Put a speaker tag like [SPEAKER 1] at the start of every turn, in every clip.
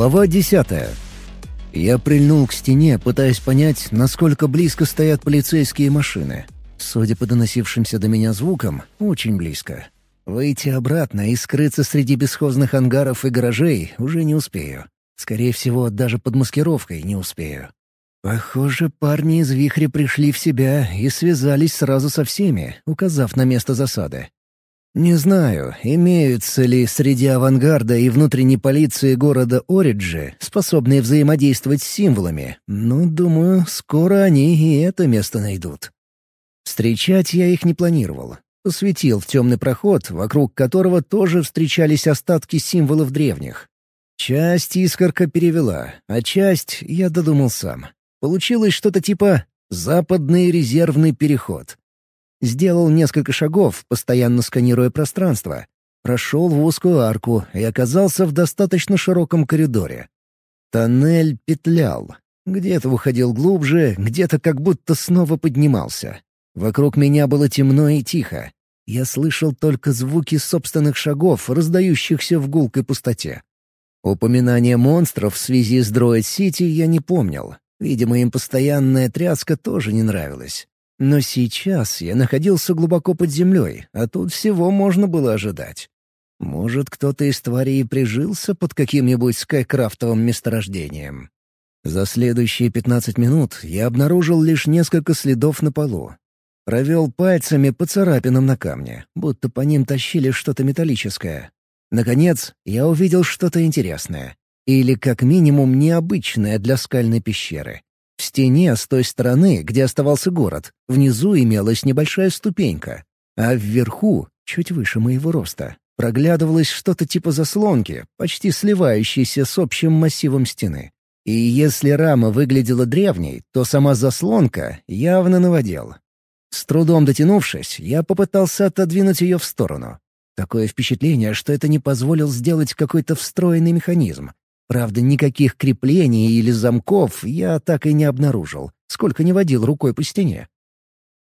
[SPEAKER 1] Глава десятая. Я прильнул к стене, пытаясь понять, насколько близко стоят полицейские машины. Судя по доносившимся до меня звукам, очень близко. Выйти обратно и скрыться среди бесхозных ангаров и гаражей уже не успею. Скорее всего, даже под маскировкой не успею. Похоже, парни из вихря пришли в себя и связались сразу со всеми, указав на место засады. Не знаю, имеются ли среди авангарда и внутренней полиции города Ориджи способные взаимодействовать с символами, но, думаю, скоро они и это место найдут. Встречать я их не планировал. Посветил в темный проход, вокруг которого тоже встречались остатки символов древних. Часть искорка перевела, а часть я додумал сам. Получилось что-то типа «западный резервный переход». Сделал несколько шагов, постоянно сканируя пространство. Прошел в узкую арку и оказался в достаточно широком коридоре. Тоннель петлял. Где-то уходил глубже, где-то как будто снова поднимался. Вокруг меня было темно и тихо. Я слышал только звуки собственных шагов, раздающихся в гулкой пустоте. Упоминания монстров в связи с Дроид-Сити я не помнил. Видимо, им постоянная тряска тоже не нравилась. Но сейчас я находился глубоко под землей, а тут всего можно было ожидать. Может, кто-то из тварей прижился под каким-нибудь скайкрафтовым месторождением. За следующие пятнадцать минут я обнаружил лишь несколько следов на полу. Провел пальцами по царапинам на камне, будто по ним тащили что-то металлическое. Наконец, я увидел что-то интересное. Или, как минимум, необычное для скальной пещеры. В стене с той стороны, где оставался город, внизу имелась небольшая ступенька, а вверху, чуть выше моего роста, проглядывалось что-то типа заслонки, почти сливающейся с общим массивом стены. И если рама выглядела древней, то сама заслонка явно наводил. С трудом дотянувшись, я попытался отодвинуть ее в сторону. Такое впечатление, что это не позволил сделать какой-то встроенный механизм, Правда, никаких креплений или замков я так и не обнаружил, сколько не водил рукой по стене.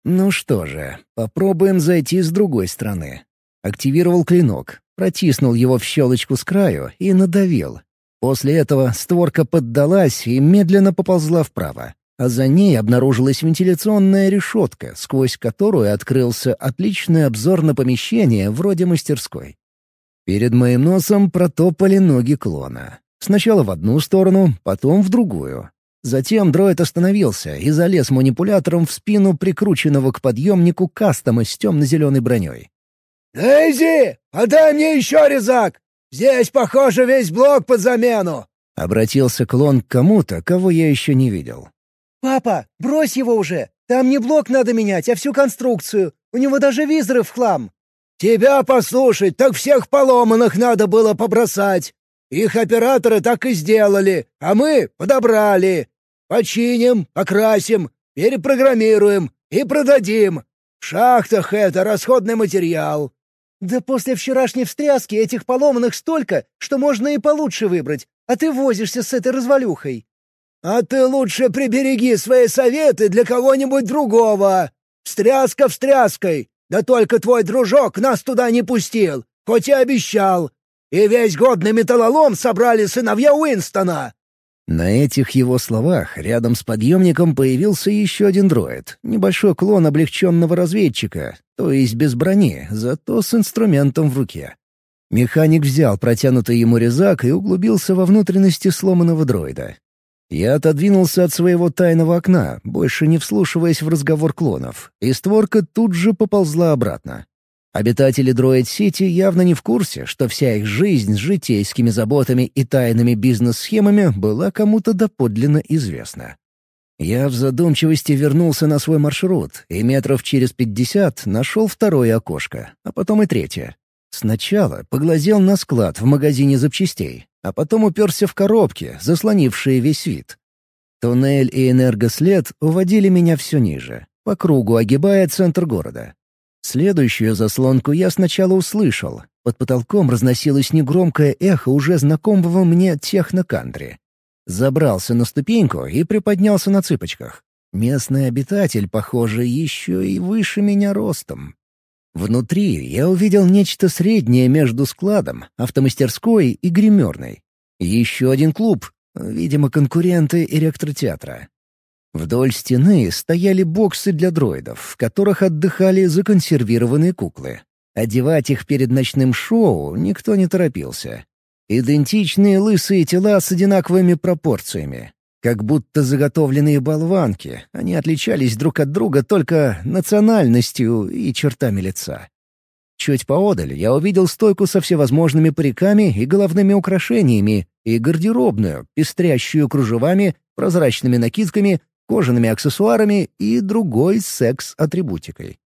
[SPEAKER 1] Ну что же, попробуем зайти с другой стороны. Активировал клинок, протиснул его в щелочку с краю и надавил. После этого створка поддалась и медленно поползла вправо, а за ней обнаружилась вентиляционная решетка, сквозь которую открылся отличный обзор на помещение вроде мастерской. Перед моим носом протопали ноги клона. Сначала в одну сторону, потом в другую. Затем дроид остановился и залез манипулятором в спину прикрученного к подъемнику кастома с темно-зеленой броней.
[SPEAKER 2] «Дейзи, подай мне еще резак! Здесь, похоже, весь блок под замену!»
[SPEAKER 1] Обратился клон к кому-то, кого я еще не видел.
[SPEAKER 3] «Папа, брось его уже! Там не блок надо менять, а всю конструкцию. У него даже визоры в хлам!»
[SPEAKER 2] «Тебя послушать, так всех поломанных надо было побросать! Их операторы так и сделали, а мы подобрали. Починим, покрасим, перепрограммируем и продадим. В шахтах это расходный материал».
[SPEAKER 3] «Да после вчерашней встряски этих поломанных столько, что можно и получше выбрать, а ты возишься с этой развалюхой».
[SPEAKER 2] «А ты лучше прибереги свои советы для кого-нибудь другого. Встряска встряской, да только твой дружок нас туда не пустил, хоть и обещал. И весь годный металлолом собрали сыновья Уинстона!»
[SPEAKER 1] На этих его словах рядом с подъемником появился еще один дроид, небольшой клон облегченного разведчика, то есть без брони, зато с инструментом в руке. Механик взял протянутый ему резак и углубился во внутренности сломанного дроида. Я отодвинулся от своего тайного окна, больше не вслушиваясь в разговор клонов, и створка тут же поползла обратно. Обитатели Дроид-Сити явно не в курсе, что вся их жизнь с житейскими заботами и тайными бизнес-схемами была кому-то доподлинно известна. Я в задумчивости вернулся на свой маршрут и метров через пятьдесят нашел второе окошко, а потом и третье. Сначала поглазел на склад в магазине запчастей, а потом уперся в коробки, заслонившие весь вид. Туннель и энергослед уводили меня все ниже, по кругу огибая центр города. Следующую заслонку я сначала услышал. Под потолком разносилось негромкое эхо уже знакомого мне технокантри. Забрался на ступеньку и приподнялся на цыпочках. Местный обитатель, похоже, еще и выше меня ростом. Внутри я увидел нечто среднее между складом, автомастерской и гримерной. Еще один клуб, видимо, конкуренты электротеатра. Вдоль стены стояли боксы для дроидов, в которых отдыхали законсервированные куклы. Одевать их перед ночным шоу никто не торопился. Идентичные лысые тела с одинаковыми пропорциями. Как будто заготовленные болванки, они отличались друг от друга только национальностью и чертами лица. Чуть поодаль я увидел стойку со всевозможными париками и головными украшениями и гардеробную, пестрящую кружевами, прозрачными накидками, кожаными аксессуарами и другой секс-атрибутикой.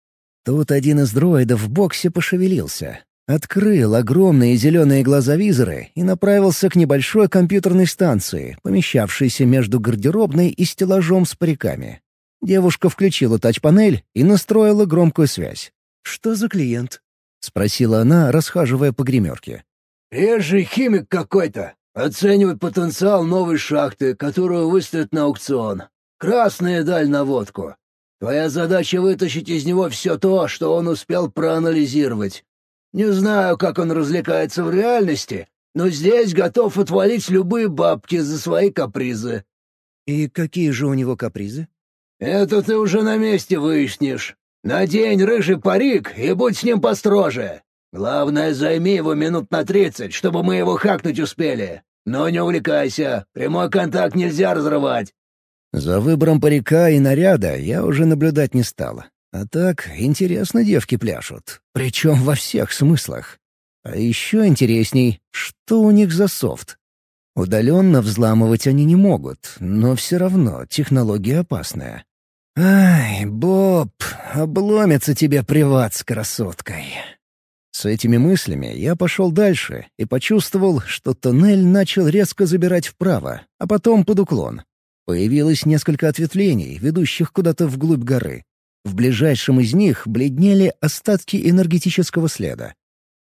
[SPEAKER 1] Тут один из дроидов в боксе пошевелился, Открыл огромные зеленые глаза-визоры и направился к небольшой компьютерной станции, помещавшейся между гардеробной и стеллажом с париками. Девушка включила тач-панель и настроила громкую связь.
[SPEAKER 3] «Что за клиент?»
[SPEAKER 1] — спросила она, расхаживая по гримерке.
[SPEAKER 2] «Режий химик какой-то. Оценивает потенциал новой шахты, которую выставят на аукцион. Красная даль на водку. Твоя задача — вытащить из него все то, что он успел проанализировать. Не знаю, как он развлекается в реальности, но здесь готов отвалить любые бабки за свои капризы».
[SPEAKER 3] «И какие же у него капризы?»
[SPEAKER 2] «Это ты уже на месте выяснишь. Надень рыжий парик и будь с ним построже. Главное, займи его минут на тридцать, чтобы мы его хакнуть успели. Но не увлекайся, прямой контакт нельзя разрывать».
[SPEAKER 1] За выбором парика и наряда я уже наблюдать не стала. А так, интересно девки пляшут. Причем во всех смыслах. А еще интересней, что у них за софт. Удаленно взламывать они не могут, но все равно технология опасная. «Ай, Боб, обломится тебе приват с красоткой». С этими мыслями я пошел дальше и почувствовал, что тоннель начал резко забирать вправо, а потом под уклон. Появилось несколько ответвлений, ведущих куда-то вглубь горы. В ближайшем из них бледнели остатки энергетического следа.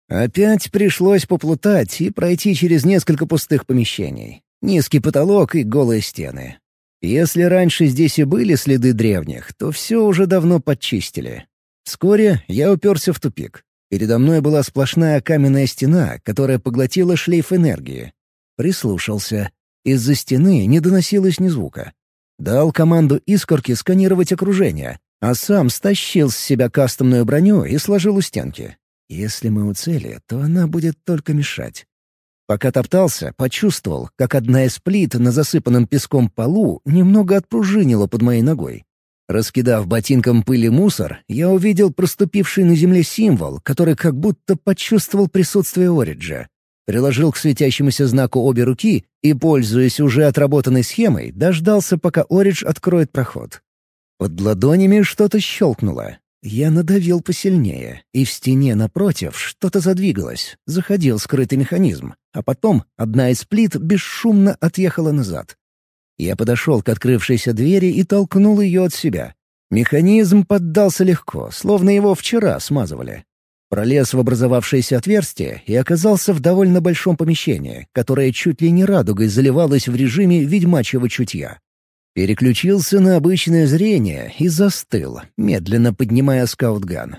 [SPEAKER 1] Опять пришлось поплутать и пройти через несколько пустых помещений. Низкий потолок и голые стены. Если раньше здесь и были следы древних, то все уже давно подчистили. Вскоре я уперся в тупик. Передо мной была сплошная каменная стена, которая поглотила шлейф энергии. Прислушался. Из-за стены не доносилось ни звука. Дал команду искорки сканировать окружение, а сам стащил с себя кастомную броню и сложил у стенки. Если мы у цели, то она будет только мешать. Пока топтался, почувствовал, как одна из плит на засыпанном песком полу немного отпружинила под моей ногой. Раскидав ботинком пыль и мусор, я увидел проступивший на земле символ, который как будто почувствовал присутствие Ориджа. Приложил к светящемуся знаку обе руки и, пользуясь уже отработанной схемой, дождался, пока Оридж откроет проход. Под ладонями что-то щелкнуло. Я надавил посильнее, и в стене напротив что-то задвигалось, заходил скрытый механизм, а потом одна из плит бесшумно отъехала назад. Я подошел к открывшейся двери и толкнул ее от себя. Механизм поддался легко, словно его вчера смазывали. Пролез в образовавшееся отверстие и оказался в довольно большом помещении, которое чуть ли не радугой заливалось в режиме ведьмачьего чутья. Переключился на обычное зрение и застыл, медленно поднимая скаутган.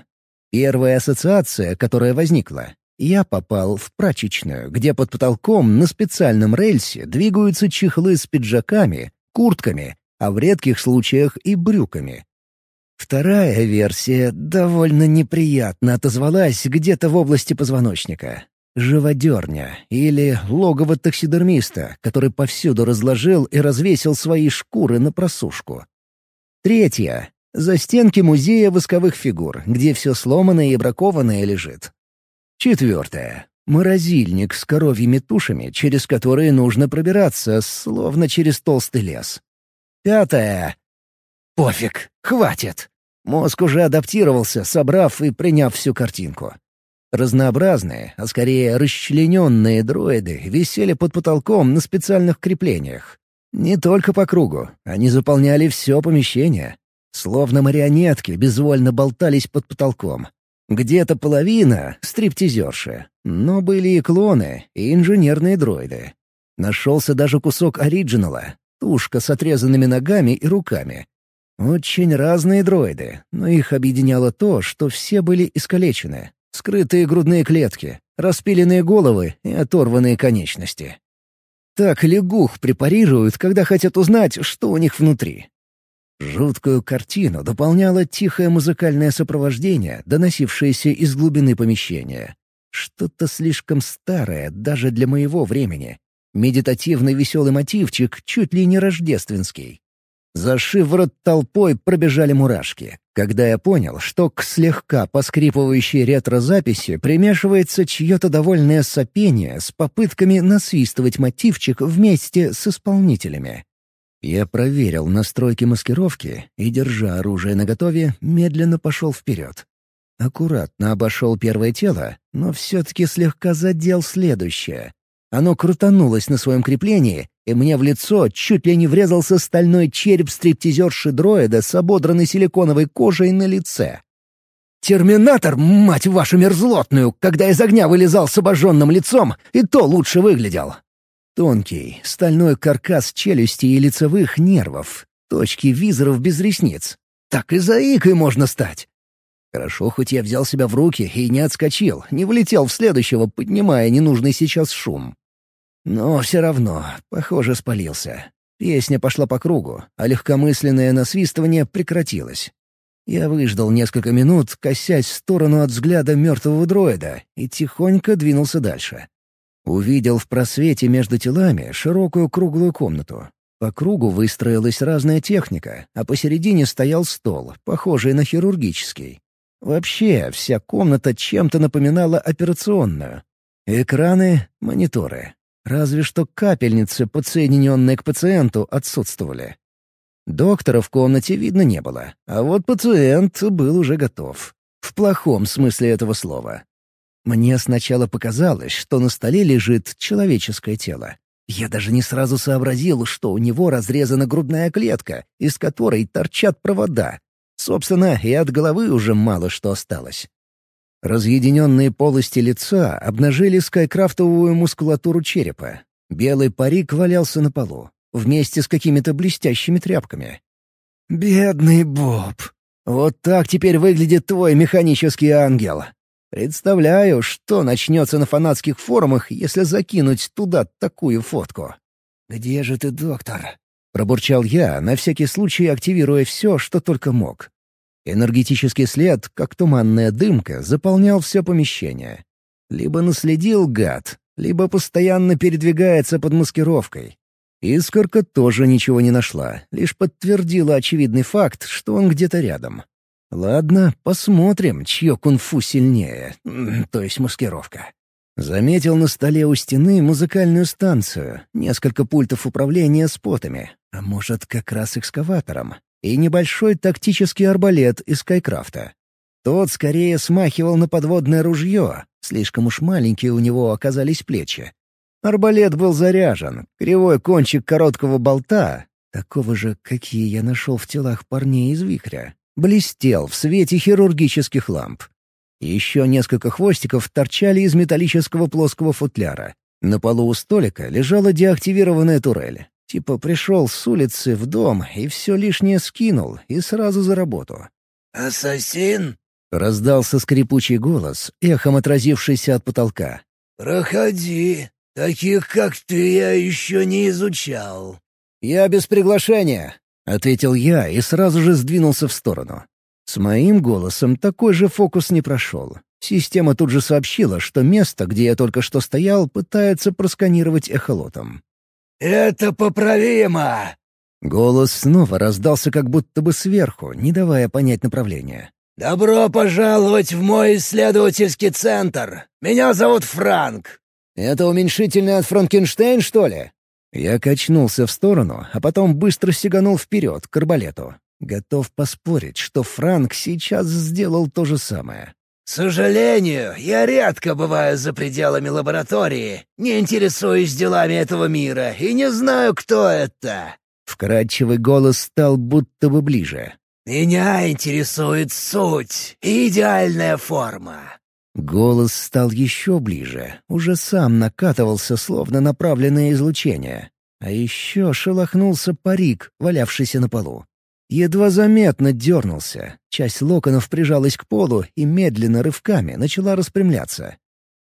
[SPEAKER 1] Первая ассоциация, которая возникла. Я попал в прачечную, где под потолком на специальном рельсе двигаются чехлы с пиджаками, куртками, а в редких случаях и брюками. Вторая версия довольно неприятно отозвалась где-то в области позвоночника живодерня или логово таксидермиста, который повсюду разложил и развесил свои шкуры на просушку. Третья — за стенки музея восковых фигур, где все сломанное и бракованное лежит. Четвертое — морозильник с коровьими тушами, через которые нужно пробираться, словно через толстый лес. Пятое — пофиг, хватит. Мозг уже адаптировался, собрав и приняв всю картинку. Разнообразные, а скорее расчлененные дроиды висели под потолком на специальных креплениях. Не только по кругу, они заполняли все помещение. Словно марионетки безвольно болтались под потолком. Где-то половина — стриптизерши, но были и клоны, и инженерные дроиды. Нашелся даже кусок оригинала, тушка с отрезанными ногами и руками. Очень разные дроиды, но их объединяло то, что все были искалечены, скрытые грудные клетки, распиленные головы и оторванные конечности. Так лягух препарируют, когда хотят узнать, что у них внутри. Жуткую картину дополняло тихое музыкальное сопровождение, доносившееся из глубины помещения. Что-то слишком старое даже для моего времени. Медитативный веселый мотивчик, чуть ли не рождественский. За шиворот толпой пробежали мурашки, когда я понял, что к слегка поскрипывающей ретро-записи примешивается чье-то довольное сопение с попытками насвистывать мотивчик вместе с исполнителями. Я проверил настройки маскировки и, держа оружие наготове, медленно пошел вперед. Аккуратно обошел первое тело, но все-таки слегка задел следующее. Оно крутанулось на своем креплении, и мне в лицо чуть ли не врезался стальной череп стриптизерши дроида с ободранной силиконовой кожей на лице. «Терминатор, мать вашу мерзлотную, когда из огня вылезал с обожженным лицом, и то лучше выглядел!» Тонкий, стальной каркас челюсти и лицевых нервов, точки визоров без ресниц. Так и заикой можно стать. Хорошо, хоть я взял себя в руки и не отскочил, не влетел в следующего, поднимая ненужный сейчас шум. Но все равно, похоже, спалился. Песня пошла по кругу, а легкомысленное насвистывание прекратилось. Я выждал несколько минут, косясь в сторону от взгляда мертвого дроида, и тихонько двинулся дальше. Увидел в просвете между телами широкую круглую комнату. По кругу выстроилась разная техника, а посередине стоял стол, похожий на хирургический. Вообще, вся комната чем-то напоминала операционную. Экраны, мониторы. Разве что капельницы, подсоединенные к пациенту, отсутствовали. Доктора в комнате видно не было, а вот пациент был уже готов. В плохом смысле этого слова. Мне сначала показалось, что на столе лежит человеческое тело. Я даже не сразу сообразил, что у него разрезана грудная клетка, из которой торчат провода. Собственно, и от головы уже мало что осталось. Разъединенные полости лица обнажили скайкрафтовую мускулатуру черепа. Белый парик валялся на полу, вместе с какими-то блестящими тряпками. «Бедный Боб! Вот так теперь выглядит твой механический ангел!» Представляю, что начнется на фанатских форумах, если закинуть туда такую фотку. «Где же ты, доктор?» — пробурчал я, на всякий случай активируя все, что только мог. Энергетический след, как туманная дымка, заполнял все помещение. Либо наследил гад, либо постоянно передвигается под маскировкой. Искорка тоже ничего не нашла, лишь подтвердила очевидный факт, что он где-то рядом. Ладно, посмотрим, чье кунг-фу сильнее, то есть маскировка. Заметил на столе у стены музыкальную станцию, несколько пультов управления спотами, а может, как раз экскаватором и небольшой тактический арбалет из Скайкрафта. Тот скорее смахивал на подводное ружье, слишком уж маленькие у него оказались плечи. Арбалет был заряжен, кривой кончик короткого болта, такого же, какие я нашел в телах парней из вихря, блестел в свете хирургических ламп. Еще несколько хвостиков торчали из металлического плоского футляра. На полу у столика лежала деактивированная турель. Типа пришел с улицы в дом и все лишнее скинул, и сразу за работу.
[SPEAKER 2] «Ассасин?»
[SPEAKER 1] — раздался скрипучий голос, эхом отразившийся от потолка.
[SPEAKER 2] «Проходи. Таких, как ты, я еще не изучал».
[SPEAKER 1] «Я без приглашения», — ответил я и сразу же сдвинулся в сторону. С моим голосом такой же фокус не прошел. Система тут же сообщила, что место, где я только что стоял, пытается просканировать эхолотом.
[SPEAKER 2] «Это поправимо!»
[SPEAKER 1] Голос снова раздался как будто бы сверху, не давая понять направление.
[SPEAKER 2] «Добро пожаловать в мой исследовательский центр! Меня зовут Франк!»
[SPEAKER 1] «Это уменьшительный от Франкенштейн, что ли?» Я качнулся в сторону, а потом быстро сиганул вперед, к арбалету. Готов поспорить, что Франк сейчас сделал то же самое.
[SPEAKER 2] «К сожалению, я редко бываю за пределами лаборатории, не интересуюсь делами этого мира и не знаю, кто это».
[SPEAKER 1] Вкрадчивый голос стал будто бы ближе.
[SPEAKER 2] «Меня интересует суть и идеальная форма».
[SPEAKER 1] Голос стал еще ближе, уже сам накатывался, словно направленное излучение. А еще шелохнулся парик, валявшийся на полу. Едва заметно дернулся. Часть локонов прижалась к полу и медленно рывками начала распрямляться.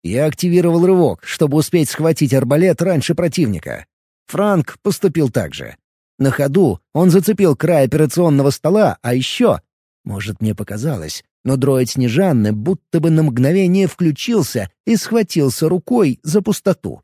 [SPEAKER 1] Я активировал рывок, чтобы успеть схватить арбалет раньше противника. Франк поступил так же. На ходу он зацепил край операционного стола, а еще... Может, мне показалось, но дроид Снежанны будто бы на мгновение включился и схватился рукой за пустоту.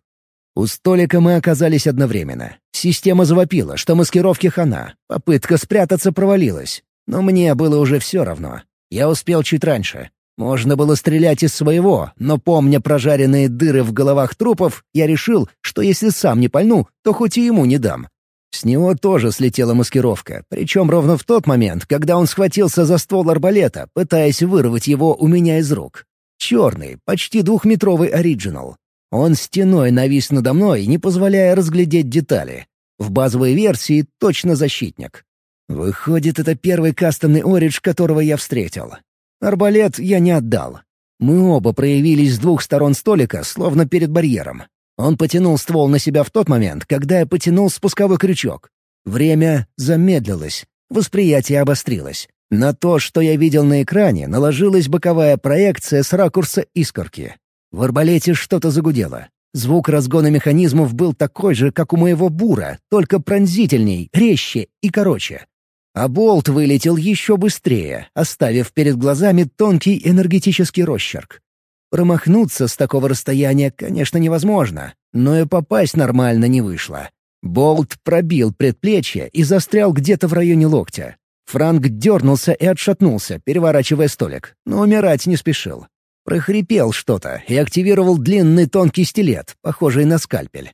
[SPEAKER 1] У столика мы оказались одновременно. Система завопила, что маскировки хана. Попытка спрятаться провалилась. Но мне было уже все равно. Я успел чуть раньше. Можно было стрелять из своего, но, помня прожаренные дыры в головах трупов, я решил, что если сам не пальну, то хоть и ему не дам. С него тоже слетела маскировка, причем ровно в тот момент, когда он схватился за ствол арбалета, пытаясь вырвать его у меня из рук. Черный, почти двухметровый оригинал. Он стеной навис надо мной, не позволяя разглядеть детали. В базовой версии точно защитник. Выходит, это первый кастомный оридж, которого я встретил. Арбалет я не отдал. Мы оба проявились с двух сторон столика, словно перед барьером. Он потянул ствол на себя в тот момент, когда я потянул спусковой крючок. Время замедлилось, восприятие обострилось. На то, что я видел на экране, наложилась боковая проекция с ракурса искорки. В арбалете что-то загудело. Звук разгона механизмов был такой же, как у моего бура, только пронзительней, резче и короче. А болт вылетел еще быстрее, оставив перед глазами тонкий энергетический росчерк. Промахнуться с такого расстояния, конечно, невозможно, но и попасть нормально не вышло. Болт пробил предплечье и застрял где-то в районе локтя. Франк дернулся и отшатнулся, переворачивая столик, но умирать не спешил. Прохрипел что-то и активировал длинный тонкий стилет, похожий на скальпель.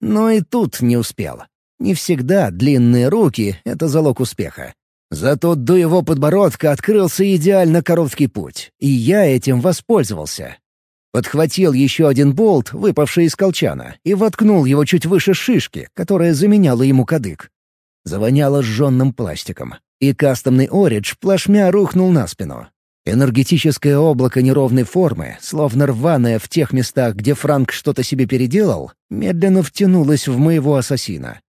[SPEAKER 1] Но и тут не успел. Не всегда длинные руки — это залог успеха. Зато до его подбородка открылся идеально короткий путь, и я этим воспользовался. Подхватил еще один болт, выпавший из колчана, и воткнул его чуть выше шишки, которая заменяла ему кадык. Завоняло сжженным пластиком, и кастомный оридж плашмя рухнул на спину. Энергетическое облако неровной формы, словно рваное в тех местах, где Франк что-то себе переделал, медленно втянулось в моего ассасина.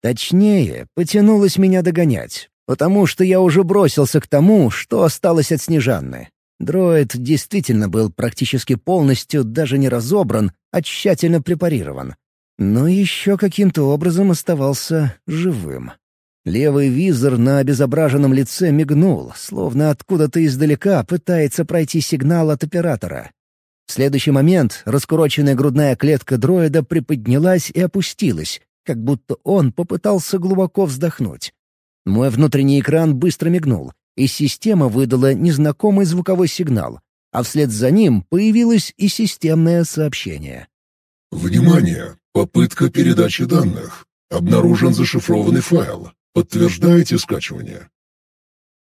[SPEAKER 1] Точнее, потянулось меня догонять, потому что я уже бросился к тому, что осталось от Снежанны. Дроид действительно был практически полностью даже не разобран, а тщательно препарирован. Но еще каким-то образом оставался живым. Левый визор на обезображенном лице мигнул, словно откуда-то издалека пытается пройти сигнал от оператора. В следующий момент раскуроченная грудная клетка дроида приподнялась и опустилась, как будто он попытался глубоко вздохнуть. Мой внутренний экран быстро мигнул, и система выдала незнакомый звуковой сигнал, а вслед за ним появилось и системное сообщение.
[SPEAKER 4] «Внимание! Попытка передачи данных. Обнаружен зашифрованный файл. Подтверждаете скачивание.